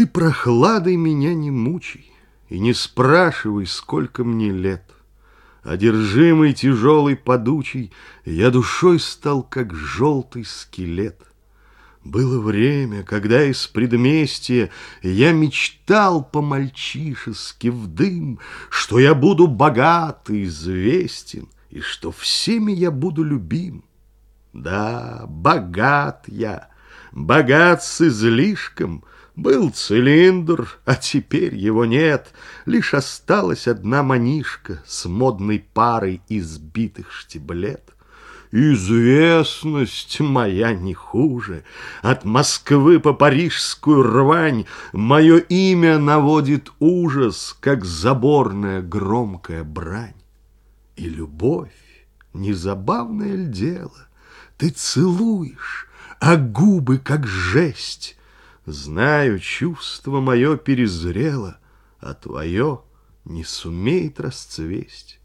Ты прохладой меня не мучай И не спрашивай, сколько мне лет. Одержимый тяжелый подучий, Я душой стал, как желтый скелет. Было время, когда из предместья Я мечтал по-мальчишески в дым, Что я буду богат и известен, И что всеми я буду любим. Да, богат я, богат с излишком, Был цилиндр, а теперь его нет, Лишь осталась одна манишка С модной парой избитых штиблет. Известность моя не хуже. От Москвы по парижскую рвань Мое имя наводит ужас, Как заборная громкая брань. И любовь, не забавное ль дело, Ты целуешь, а губы, как жесть. Знаю, чувство мое перезрело, А твое не сумеет расцвесть.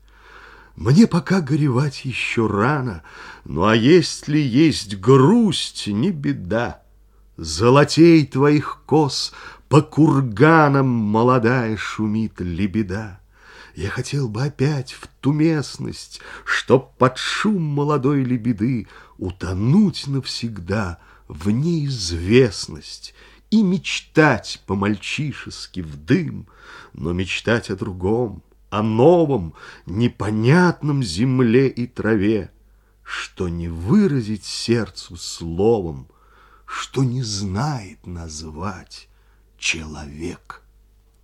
Мне пока горевать еще рано, Ну а если есть грусть, не беда. Золотей твоих кос по курганам Молодая шумит лебеда. Я хотел бы опять в ту местность, Чтоб под шум молодой лебеды Утонуть навсегда в неизвестность И мечтать по-мальчишески в дым, Но мечтать о другом — о новом, непонятном земле и траве, что не выразить сердцу словом, что не знает назвать человек.